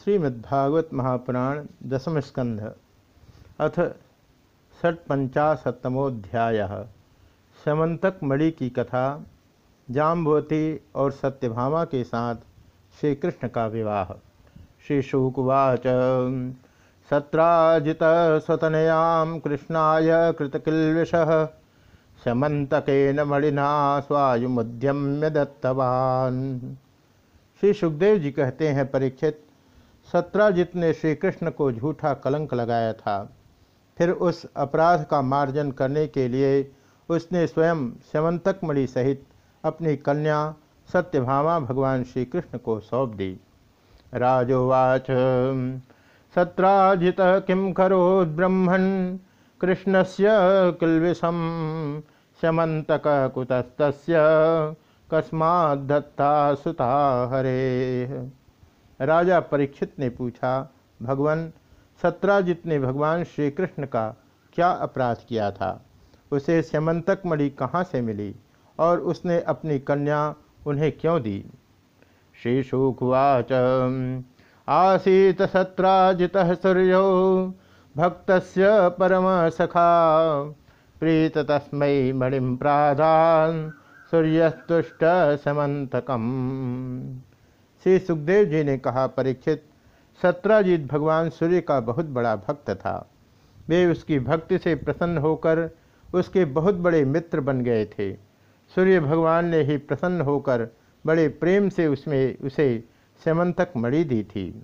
श्रीमद्भागवत महापुराण दसम स्कंध अथ षटपंचाशतमोध्याय समंतक मणि की कथा, जाम्बवती और सत्यभामा के साथ श्री कृष्ण का विवाह। श्री शुकुवाच सत्राजित स्वतनयाम कृष्णाय कृतकिल्विष समंतकेन मणिना स्वायुमुद्यम्य दत्तवान् श्री सुखदेव जी कहते हैं, परीक्षित सत्राजित ने श्री कृष्ण को झूठा कलंक लगाया था, फिर उस अपराध का मार्जन करने के लिए उसने स्वयं स्यमंतक मणि सहित अपनी कन्या सत्यभामा भगवान श्री कृष्ण को सौंप दी। राजोवाच, सत्राजित किम करो ब्रह्मण कृष्ण से किलविषम स्यमंतक कुतस्त कस्मात्ता सुता हरे। राजा परीक्षित ने पूछा, भगवान सत्राजित ने भगवान श्री कृष्ण का क्या अपराध किया था? उसे स्यमंतक मणि कहाँ से मिली और उसने अपनी कन्या उन्हें क्यों दी? श्री शुकुवाच आसीत सत्राजित सूर्यो भक्त परम सखा, प्रीत तस्म मणिम प्राधान सूर्यस्तुष्ट समंतकम श्री सुखदेव जी ने कहा, परीक्षित, सत्राजीत भगवान सूर्य का बहुत बड़ा भक्त था। वे उसकी भक्ति से प्रसन्न होकर उसके बहुत बड़े मित्र बन गए थे। सूर्य भगवान ने ही प्रसन्न होकर बड़े प्रेम से उसमें, उसे समंतक मणि दी थी।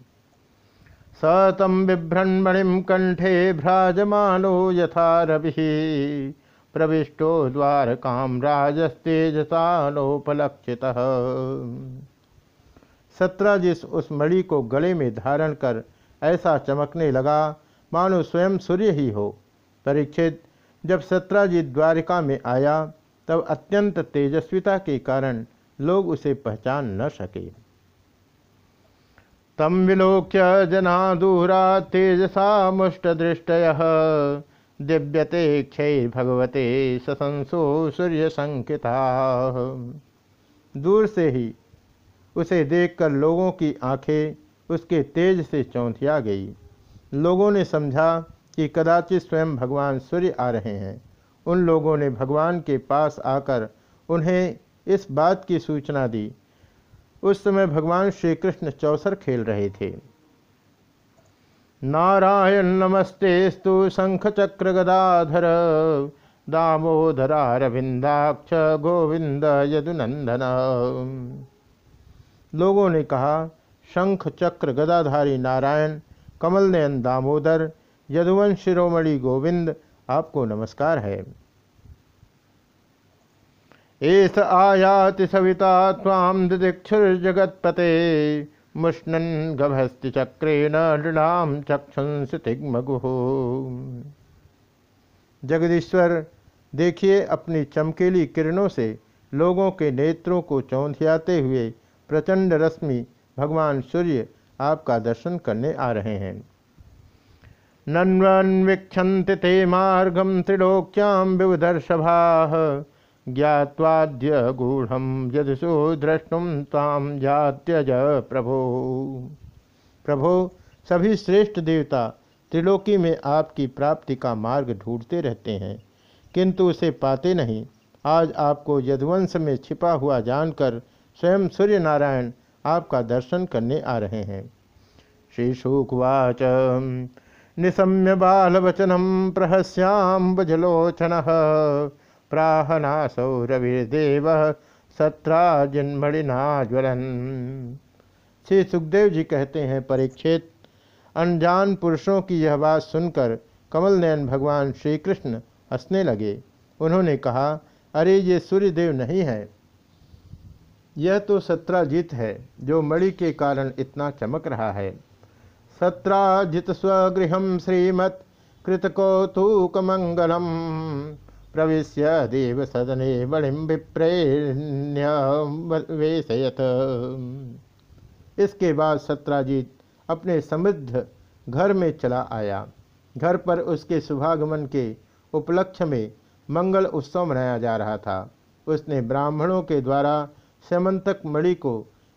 सतम बिभ्रन्मणिम कंठे भ्राजमानो यथा रवि। प्रविष्टो द्वार काम राजस्तेजसानोपलक्षित। सत्राजिस उस मणि को गले में धारण कर ऐसा चमकने लगा, मानो स्वयं सूर्य ही हो। परीक्षित, जब सत्राजित द्वारिका में आया, तब अत्यंत तेजस्विता के कारण लोग उसे पहचान न सके। तम विलोक्य जना दूरा तेजसा मुष्ट दृष्टय, दिव्यते क्षय भगवते ससंसो सूर्य संकिता दूर से ही उसे देखकर लोगों की आँखें उसके तेज से चौंधिया गई। लोगों ने समझा कि कदाचित स्वयं भगवान सूर्य आ रहे हैं। उन लोगों ने भगवान के पास आकर उन्हें इस बात की सूचना दी। उस समय भगवान श्री कृष्ण चौसर खेल रहे थे। नारायण नमस्ते स्तु शंख चक्र गदाधर दामोधरा दामोदरारविंदाक्ष गोविंद यदुनंदन। लोगों ने कहा, शंख चक्र गदाधारी नारायण, कमल नयन दामोदर, यदुवंश शिरोमणि गोविंद, आपको नमस्कार है। एस आयाति सविता ताम दिदीक्षुर्जगत्पते, मुष्णन गभस्ति चक्रेण नृणाम चक्षुंस चक्षुंसितिग्मगु जगदीश्वर, देखिए अपनी चमकेली किरणों से लोगों के नेत्रों को चौंधियाते हुए प्रचंड रश्मि भगवान सूर्य आपका दर्शन करने आ रहे हैं। नन्वीक्षत ते मार्गम त्रिलोक्याम विवदर्शभा ज्ञावाद्य गूढ़ यदसो द्रष्टुम ताम जात्यज प्रभो। प्रभो, सभी श्रेष्ठ देवता त्रिलोकी में आपकी प्राप्ति का मार्ग ढूंढते रहते हैं, किंतु उसे पाते नहीं। आज आपको यदुवंश में छिपा हुआ जानकर स्वयं सूर्य नारायण आपका दर्शन करने आ रहे हैं। श्री शुकवाच। निशम्य बालवचनम प्रहस्याम्बुजलोचन प्राहनासौ रविर्देव सत्राजन्मणिना ज्वलन श्री सुखदेव जी कहते हैं, परीक्षित, अनजान पुरुषों की यह बात सुनकर कमल नयन भगवान श्री कृष्ण हंसने लगे। उन्होंने कहा, अरे, ये सूर्यदेव नहीं है। यह तो सत्राजित है, जो मणि के कारण इतना चमक रहा है। सत्राजित स्वगृह श्रीमत् कृतकौतुकमंगलम। प्रवेश्य देव सदने मणिम विप्रेण्यवेशयत इसके बाद सत्राजीत अपने समृद्ध घर में चला आया। घर पर उसके शुभागमन के उपलक्ष्य में मंगल उत्सव मनाया जा रहा था। उसने ब्राह्मणों के द्वारा समंतक मणि को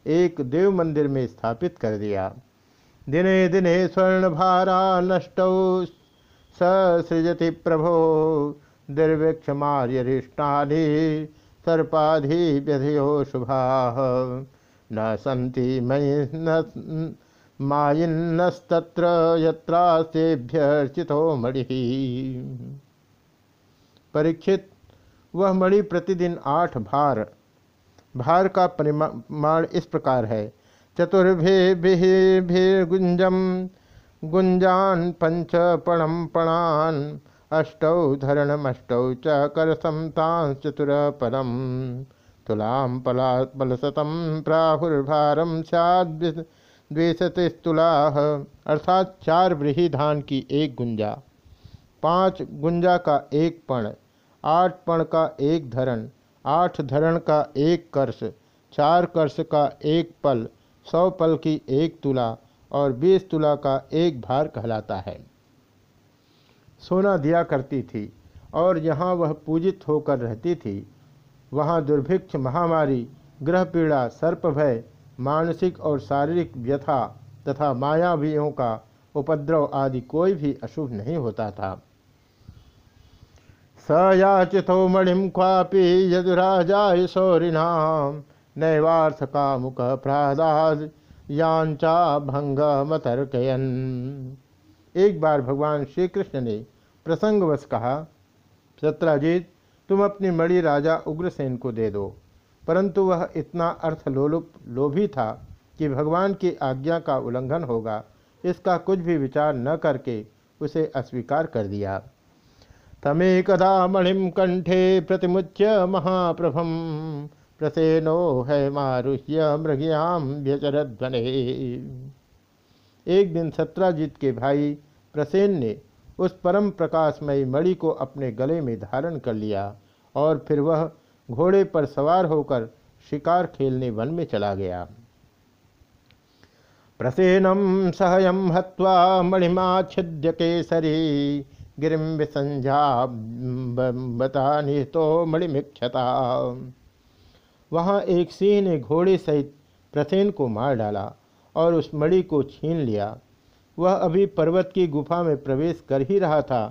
एक देव मंदिर में स्थापित कर दिया। दिने दिने स्वर्ण भारा नष्ट सृजति प्रभो दुर्भिक्षमार्यरिष्टानि सर्पाधि व्यधयो शुभा। न सन्ति मयि न मायिन्नस्तत्र यत्रास्तेभ्यर्चितो मणि। परीक्षित, वह मणि प्रतिदिन आठ भार भार का परिमाण इस प्रकार है। चतुर्भे गुंजम गुंजान पंच पणम पणान अष्टौ धरणमष्टौ च करसमतां चतुर पदम तुलाम पला बलसतम प्राहुर्भारम द्विशतिस्तुला अर्थात चार व्रीही धान की एक गुंजा। पाँच गुंजा का एक पण। आठ पण का एक धरण। आठ धरण का एक कर्ष, चार कर्ष का एक पल, सौ पल की एक तुला और बीस तुला का एक भार कहलाता है। सोना दिया करती थी और यहाँ वह पूजित होकर रहती थी। वहाँ दुर्भिक्ष महामारी, ग्रह पीड़ा, सर्प भय, मानसिक और शारीरिक व्यथा तथा मायावियों का उपद्रव आदि कोई भी अशुभ नहीं होता था। स याचितो मणिम क्वापि यदुराजाय शौरिना नैवार्थ कामुक प्रादाद यांचा भंग मतर्कयन एक बार भगवान श्री कृष्ण ने प्रसंगवश कहा, सत्राजीत, तुम अपनी मणि राजा उग्रसेन को दे दो। परंतु वह इतना अर्थ लोलुप लोभी था कि भगवान की आज्ञा का उल्लंघन होगा। इसका कुछ भी विचार न करके उसे अस्वीकार कर दिया। तमेकदा मणिम कंठे प्रतिमुच्य महाप्रभम। प्रसेनो है मारुह्य मृगयाम व्यचरध्वने। एक दिन सत्राजीत के भाई प्रसेन ने उस परम प्रकाशमयी मणि को अपने गले में धारण कर लिया और फिर वह घोड़े पर सवार होकर शिकार खेलने वन में चला गया। प्रसेनम सहयम हत्वा मणिमा छिद्य केसरी। गिरिम विसंझा तो मणिमिक्षता। वहाँ एक सिंह ने घोड़े सहित प्रसेन को मार डाला और उस मणि को छीन लिया। वह अभी पर्वत की गुफा में प्रवेश कर ही रहा था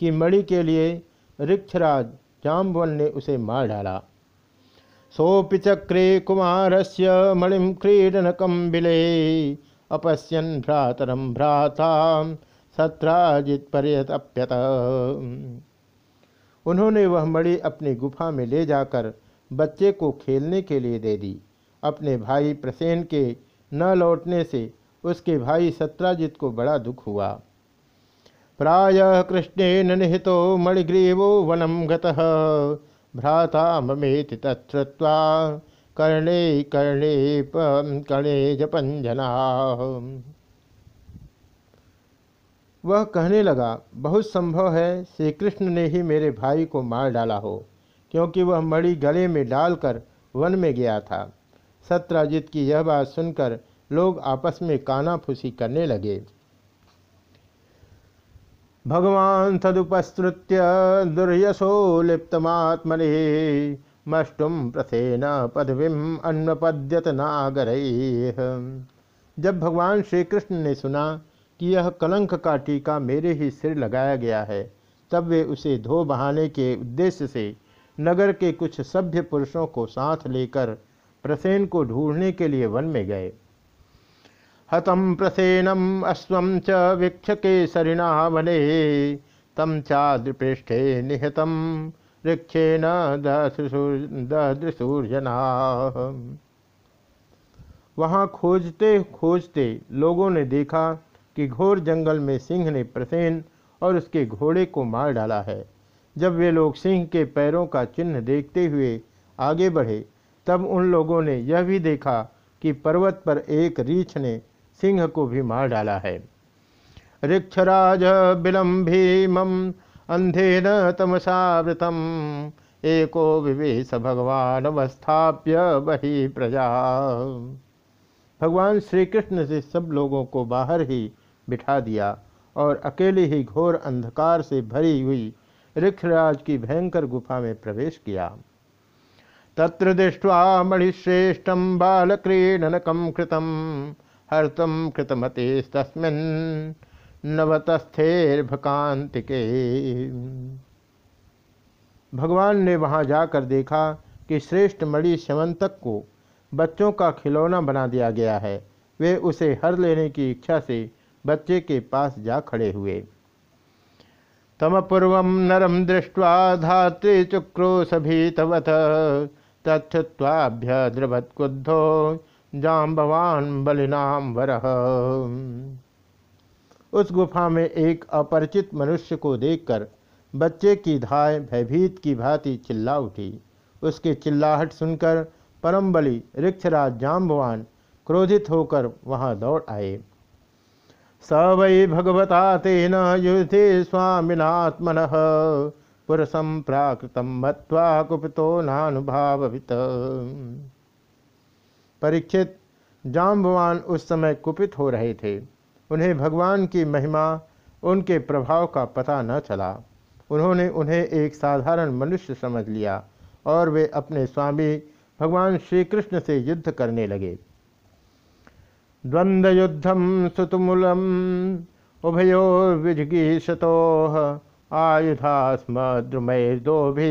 कि मणि के लिए ऋक्षराज जाम्बवन ने उसे मार डाला। सोपि चक्रे कुमार से मणिम क्रीडन कम्बिले अपश्यन भ्रातरम भ्राता सत्राजित पर्यतप्यत उन्होंने वह मणि अपनी गुफा में ले जाकर बच्चे को खेलने के लिए दे दी। अपने भाई प्रसेन के न लौटने से उसके भाई सत्राजित को बड़ा दुख हुआ। प्राय कृष्णेन निहितो मणिग्रीवो वनम भ्राता ममेति तत्वा कर्णे कर्णे कर्णे जपंजना वह कहने लगा, बहुत संभव है श्री कृष्ण ने ही मेरे भाई को मार डाला हो, क्योंकि वह मणि गले में डालकर वन में गया था सत्राजित की यह बात सुनकर लोग आपस में काना फूसी करने लगे। भगवान तदुपस्तृत्य दुर्यशो लिप्तमात्मने मष्टुम प्रथेन पदवीम अन्नपद्यत नागर। जब भगवान श्री कृष्ण ने सुना कि यह कलंक का टीका मेरे ही सिर लगाया गया है। तब वे उसे धो बहाने के उद्देश्य से नगर के कुछ सभ्य पुरुषों को साथ लेकर प्रसेन को ढूँढने के लिए वन में गए। हतम प्रसेनम अश्व च वीक्ष के सरिणा वने तम चाद्रपृष्ठे निहतम वृक्षे न दृसूर्जना वहाँ खोजते खोजते लोगों ने देखा कि घोर जंगल में सिंह ने प्रसेन और उसके घोड़े को मार डाला है। जब वे लोग सिंह के पैरों का चिन्ह देखते हुए आगे बढ़े, तब उन लोगों ने यह भी देखा कि पर्वत पर एक रीछ ने सिंह को भी मार डाला है। ऋक्षराज बिलम अंधे न तमसावृतम एको विवेश भगवान अवस्थाप्य वही प्रजा। भगवान श्री कृष्ण से सब लोगों को बाहर ही बिठा दिया और अकेले ही घोर अंधकार से भरी हुई ऋक्षराज की भयंकर गुफा में प्रवेश किया। तत्र दृष्ट्वा मणिश्रेष्ठम बालक्रीडनकम कृतम हर्तम कृतमते तस्मिन् नवतस्थेर्भकांतिके भगवान ने वहाँ जाकर देखा कि श्रेष्ठ मणि श्यवंतक को बच्चों का खिलौना बना दिया गया है। वे उसे हर लेने की इच्छा से बच्चे के पास जा खड़े हुए। तमपूर्व नरम दृष्ट्वा धात्रे चुक्रोशभीतवत तत्वाभ्य द्रवत्कुद्धो जाम्बवान बलिनाम वर। उस गुफा में एक अपरिचित मनुष्य को देखकर बच्चे की धाय भयभीत की भांति चिल्ला उठी। उसकी चिल्लाहट सुनकर परम बलि ऋक्षराज जाम्बवान क्रोधित होकर वहाँ दौड़ आए। स वै भगवता तेन युद्धे स्वामिनात्मन पुरुषम प्राकृतम मत्वा कुपितो नानुभावित परीक्षित जाम्बवान उस समय कुपित हो रहे थे। उन्हें भगवान की महिमा, उनके प्रभाव का पता न चला। उन्होंने उन्हें एक साधारण मनुष्य समझ लिया और वे अपने स्वामी भगवान श्री कृष्ण से युद्ध करने लगे। द्वंद्व युद्धम सुतुमूलम उभयो आयुधा स्म द्रुमैर्दो भी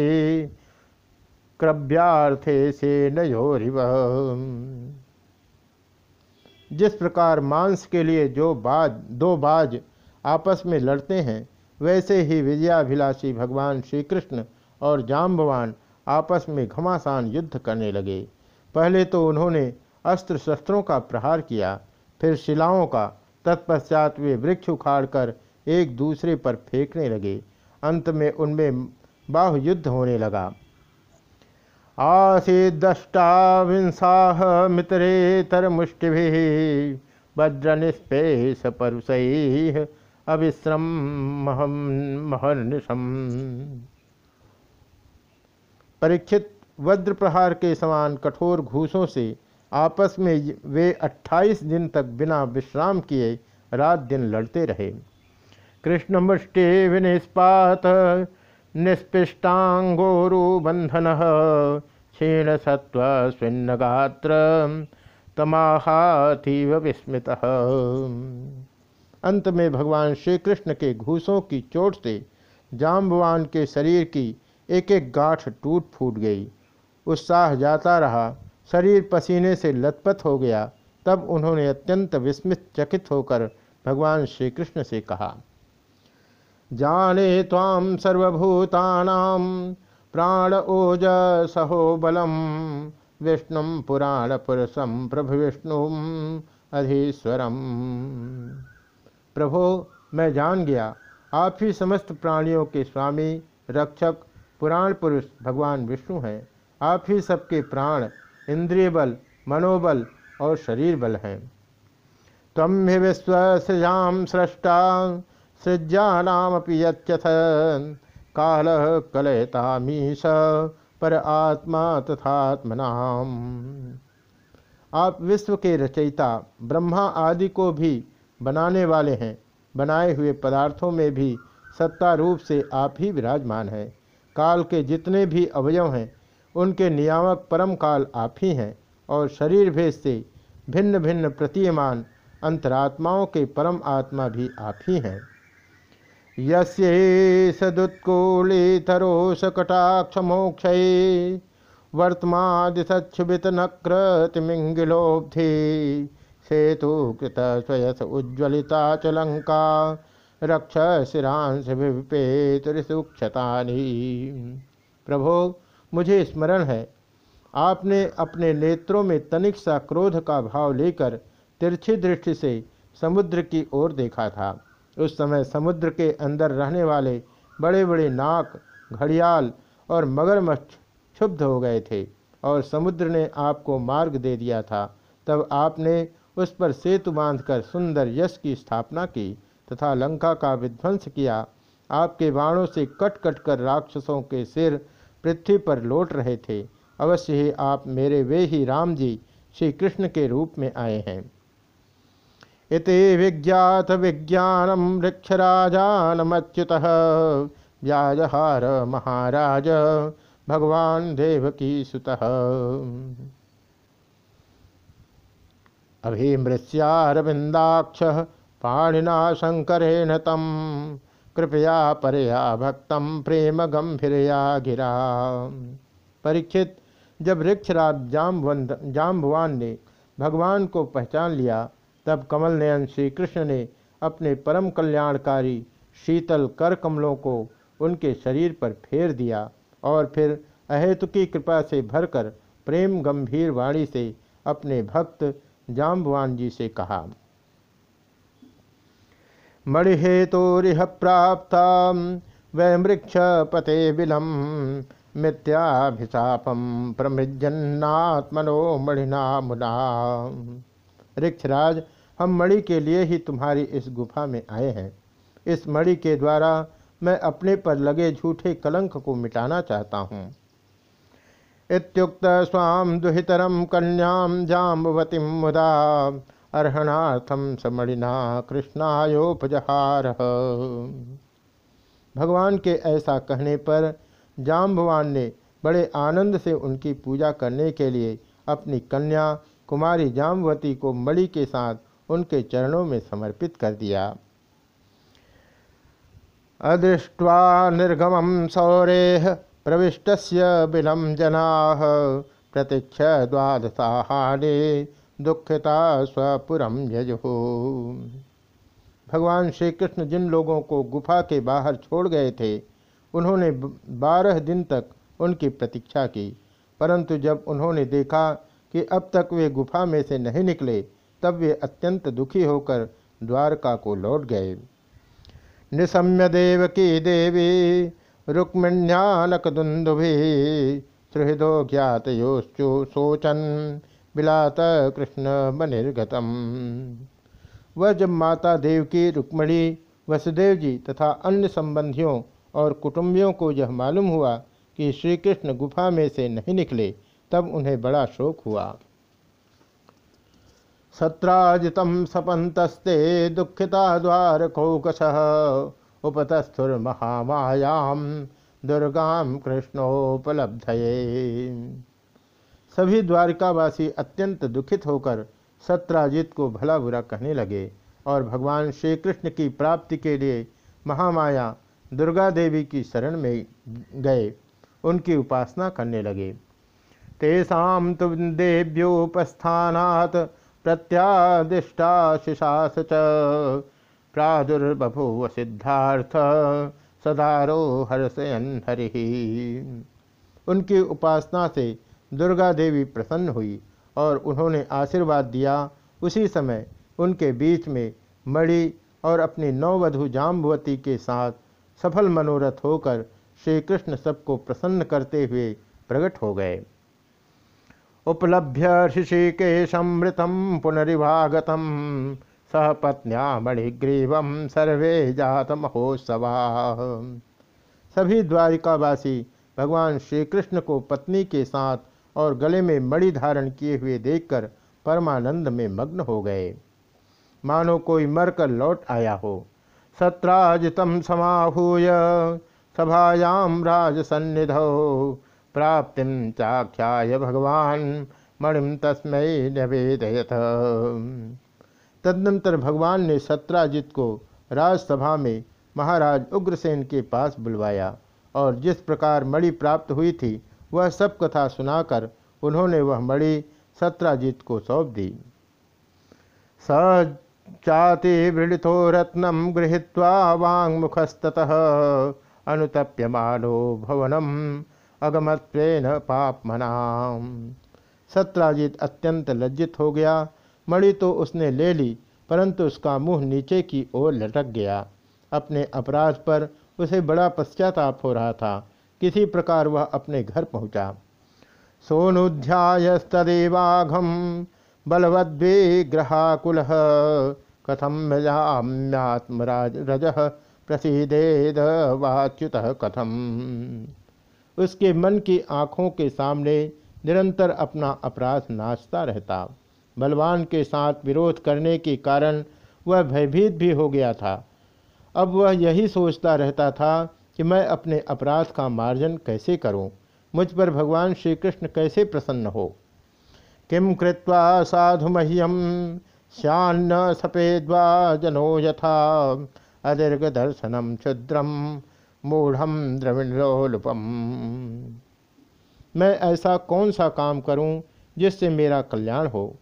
क्रव्यार्थे से नयोरिव जिस प्रकार मांस के लिए जो बाज, दो बाज आपस में लड़ते हैं, वैसे ही विजयाभिलाषी भगवान श्री कृष्ण और जाम्बवान आपस में घमासान युद्ध करने लगे। पहले तो उन्होंने अस्त्र शस्त्रों का प्रहार किया। फिर शिलाओं का तत्पश्चात वे वृक्ष उखाड़कर एक दूसरे पर फेंकने लगे। अंत में उनमें बाहु युद्ध होने लगा। आसीदष्टाविंसाह मितरेतर मुष्टि वज्र निष्पेश परुष अविश्रम महर्निशम। परीक्षित वज्र प्रहार के समान कठोर घूसों से आपस में वे 28 दिन तक बिना विश्राम किए रात दिन लड़ते रहे। कृष्ण मुष्टि विनिष्पात निष्पिष्टांगोरुबंधन क्षीण सत्व स्विन्न गात्र तमाहातीव विस्मित। अंत में भगवान श्री कृष्ण के घूसों की चोट से जाम्बवान के शरीर की एक एक गांठ टूट फूट गई। उत्साह जाता रहा शरीर पसीने से लथपथ हो गया। तब उन्होंने अत्यंत विस्मित चकित होकर भगवान श्री कृष्ण से कहा, जाने ताम सर्वभूतानाम प्राण ओज सहो बलम। विष्णु पुराण पुरुषम प्रभु विष्णु अधीश्वरम। प्रभो, मैं जान गया। आप ही समस्त प्राणियों के स्वामी, रक्षक, पुराण पुरुष भगवान विष्णु हैं। आप ही सबके प्राण इंद्रिय बल मनोबल और शरीर बल हैं। तम हि विश्व सृजाम सृष्टा, सृज्यानामपि यथ काल कलयतामीश पर आत्मा तथात्मनाम। आप विश्व के रचयिता, ब्रह्मा आदि को भी बनाने वाले हैं। बनाए हुए पदार्थों में भी सत्ता रूप से आप ही विराजमान हैं। काल के जितने भी अवयव हैं उनके नियामक परम काल आप ही हैं और शरीर भेद से भिन्न भिन्न प्रतीयमान अंतरात्माओं के परम आत्मा भी आप ही हैं। सदुत्कोलितरोष मोक्ष वर्तमादिशुभित नक्रतिमिंगिलोब्धि सेतु कृत स्वयस उज्ज्वलिता च लंका रक्ष शिरांश विपेतुक्षतानी प्रभो मुझे स्मरण है। आपने अपने नेत्रों में तनिक सा क्रोध का भाव लेकर तिरछी दृष्टि से समुद्र की ओर देखा था। उस समय समुद्र के अंदर रहने वाले बड़े बड़े नाक, घड़ियाल और मगरमच्छ क्षुब्ध हो गए थे और समुद्र ने आपको मार्ग दे दिया था। तब आपने उस पर सेतु बांधकर सुंदर यश की स्थापना की तथा लंका का विध्वंस किया। आपके बाणों से कट कट कर राक्षसों के सिर पृथ्वी पर लौट रहे थे। अवश्य ही आप मेरे वे ही राम जी श्री कृष्ण के रूप में आए हैं। इति विज्ञात विज्ञानम वृक्षराजानमच्युत। व्याजहार महाराज, भगवान देवकी सुत। अभिमृश्यारविंदाक्ष पाणिना शंकरेण तम। कृपया परया भक्तम प्रेम गंभीरया गिरा। परीक्षित, जब ऋक्षराज जाम्बवंत जाम्बवान ने भगवान को पहचान लिया, तब कमल नयन श्री कृष्ण ने अपने परम कल्याणकारी शीतल कर कमलों को उनके शरीर पर फेर दिया और फिर अहेतु की कृपा से भरकर प्रेम गंभीर वाणी से अपने भक्त जाम्बवान जी से कहा। मणिहेतुरिह प्राप्त वैमृक्ष पते बिलम मिथ्याभिशापम प्रमृजन्नात्मनो मणिना मुना ऋक्षराज हम मणि के लिए ही तुम्हारी इस गुफा में आए हैं। इस मणि के द्वारा मैं अपने पर लगे झूठे कलंक को मिटाना चाहता हूँ। इत्युक्त स्वाम दुहितरम कन्याम जाम्बवती मुदा। अर्हणार्थम समणिना कृष्णायोपजहार। भगवान के ऐसा कहने पर जाम्बवान ने बड़े आनंद से उनकी पूजा करने के लिए अपनी कन्या कुमारी जाम्बवती को मणि के साथ उनके चरणों में समर्पित कर दिया। अदृष्ट्वा निर्गम सौरे प्रविष्ट बिलम जना प्रतीक्ष द्वादशाहाने दुखिता स्वपुरम यजो। भगवान श्री कृष्ण जिन लोगों को गुफा के बाहर छोड़ गए थे, उन्होंने बारह दिन तक उनकी प्रतीक्षा की। परंतु जब उन्होंने देखा कि अब तक वे गुफा में से नहीं निकले, तब वे अत्यंत दुखी होकर द्वारका को लौट गए। निशम्य देव की देवी रुक्मिण्यानक दुंदुभि सुहृदो ज्ञात योश्चु सोचन बिलात कृष्ण बनिर्गतम। वह जब माता देव की रुक्मणी, वसुदेव जी तथा अन्य संबंधियों और कुटुंबियों को यह मालूम हुआ कि श्री कृष्ण गुफा में से नहीं निकले, तब उन्हें बड़ा शोक हुआ। सत्राजित सपंतस्ते दुखिता द्वार कौकश उपतस्थुर महामायाम दुर्गाम कृष्णोपलब्ध सभी द्वारिकावासी अत्यंत दुखित होकर सत्राजित को भला बुरा कहने लगे और भगवान श्री कृष्ण की प्राप्ति के लिए महामाया दुर्गा देवी की शरण में गए, उनकी उपासना करने लगे। तेषा तो देव्योपस्थानात् प्रत्यादिष्टा शिशास प्रादुर्बभूव सिद्धार्थ सदारो हर्षयन हरि। उनकी उपासना से दुर्गा देवी प्रसन्न हुई और उन्होंने आशीर्वाद दिया। उसी समय उनके बीच में मणि और अपनी नौवधु जाम्बवती के साथ सफल मनोरथ होकर श्री कृष्ण सबको प्रसन्न करते हुए प्रकट हो गए। उपलभ्य ऋषि ऋषिकेशमृतम पुनरिवागतम सह पत्न्या मणिग्रीव सर्वे जात महोत्सवा सभी द्वारिकावासी भगवान श्री कृष्ण को पत्नी के साथ और गले में मणि धारण किए हुए देखकर परमानंद में मग्न हो गए। मानो कोई मरकर लौट आया हो। सत्राजित समाहूय सभायां राजसन्निधौ, प्राप्ति चाख्याय भगवान मणिम तस्मै निवेदयत। तदनंतर भगवान ने सत्राजित को राजसभा में महाराज उग्रसेन के पास बुलवाया और जिस प्रकार मणि प्राप्त हुई थी वह सब कथा सुनाकर उन्होंने वह मणि सत्राजीत को सौंप दी। स चाति वृणितो रत्नम गृहीत्वा वाङ्मुखस्ततः अनुतप्यमानो भवनम अगमत्वेन पापमना सत्राजित अत्यंत लज्जित हो गया। मणि तो उसने ले ली, परंतु उसका मुँह नीचे की ओर लटक गया। अपने अपराध पर उसे बड़ा पश्चाताप हो रहा था। किसी प्रकार वह अपने घर पहुँचा। सोनुध्यायस्तदेवाघम बलवद्विग्रहाकुल कथम मजाम्यात्मराज रज प्रसिदेद वाच्युत कथम। उसके मन की आँखों के सामने निरंतर अपना अपराध नाचता रहता। बलवान के साथ विरोध करने के कारण वह भयभीत भी हो गया था। अब वह यही सोचता रहता था कि मैं अपने अपराध का मार्जन कैसे करूँ, मुझ पर भगवान श्री कृष्ण कैसे प्रसन्न हो? किम कृत्वा साधु मह्यम श्यान्न सपेद्वा जनो यथा अदीर्घ दर्शनम क्षुद्रम मूढ़म द्रविणलोलुपम मैं ऐसा कौन सा काम करूँ जिससे मेरा कल्याण हो?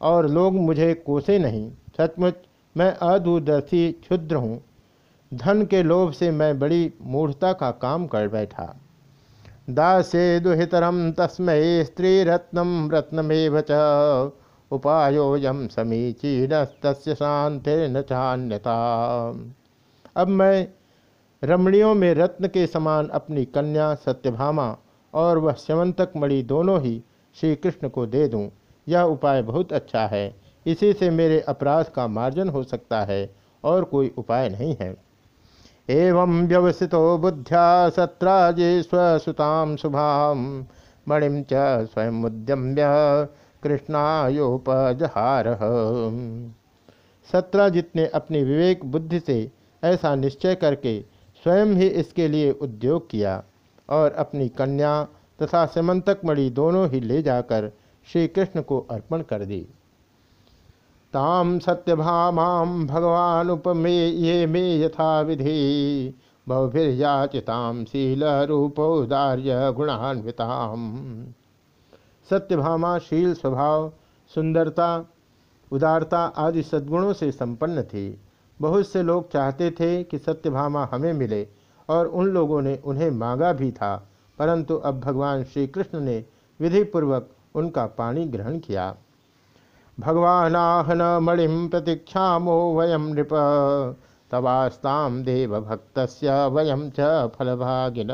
और लोग मुझे कोसे नहीं। सचमुच मैं अदूरदर्शी क्षुद्र हूँ। धन के लोभ से मैं बड़ी मूढ़ता का काम कर बैठा। दासे दुहितरम तस्मय स्त्री रत्नम रत्नमेव च। उपायोजम समीचीन तस्य शांति चान्यता। अब मैं रमणियों में रत्न के समान अपनी कन्या सत्यभामा और वह स्यवंतक मणि दोनों ही श्री कृष्ण को दे दूँ, यह उपाय बहुत अच्छा है। इसी से मेरे अपराध का मार्जन हो सकता है और कोई उपाय नहीं है। एवं व्यवसितो बुद्ध्या सत्राजे स्वसुताम शुभाम मणिम च स्वयं उद्यम्य कृष्णायोपजहार। सत्राजित ने अपनी विवेक बुद्धि से ऐसा निश्चय करके स्वयं ही इसके लिए उद्योग किया और अपनी कन्या तथा समंतक मणि दोनों ही ले जाकर श्री कृष्ण को अर्पण कर दी। ताम सत्यभामाम भगवान उपमे ये मे यथा विधि बहुभिर्याचिताम रूपोदार्य गुणान्विताम सत्यभामा शील स्वभाव, सुंदरता, उदारता आदि सद्गुणों से संपन्न थी। बहुत से लोग चाहते थे कि सत्यभामा हमें मिले और उन लोगों ने उन्हें मांगा भी था, परंतु अब भगवान श्री कृष्ण ने विधिपूर्वक उनका पाणी ग्रहण किया। भगवानाहन मणिम प्रतीक्षामो वयम नृप। तवास्ताम देव भक्त वयम च फलभागिन।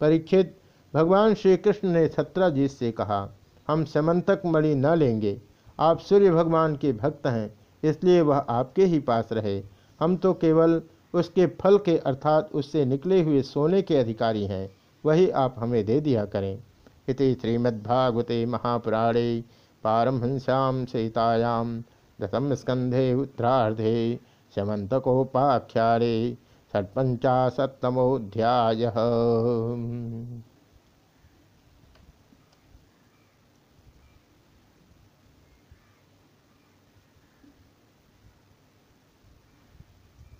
परीक्षित, भगवान श्री कृष्ण ने सत्राजीत से कहा, हम समंतक मणि न लेंगे। आप सूर्य भगवान के भक्त हैं, इसलिए वह आपके ही पास रहे। हम तो केवल उसके फल के अर्थात उससे निकले हुए सोने के अधिकारी हैं, वही आप हमें दे दिया करें। इति श्रीमद्भागवते महापुराणे पारमहंस्यां सीतायां दशम स्कंधे उत्तरार्धे शमंतकोपाख्यारे षट्पंचाशत्तमोऽध्यायः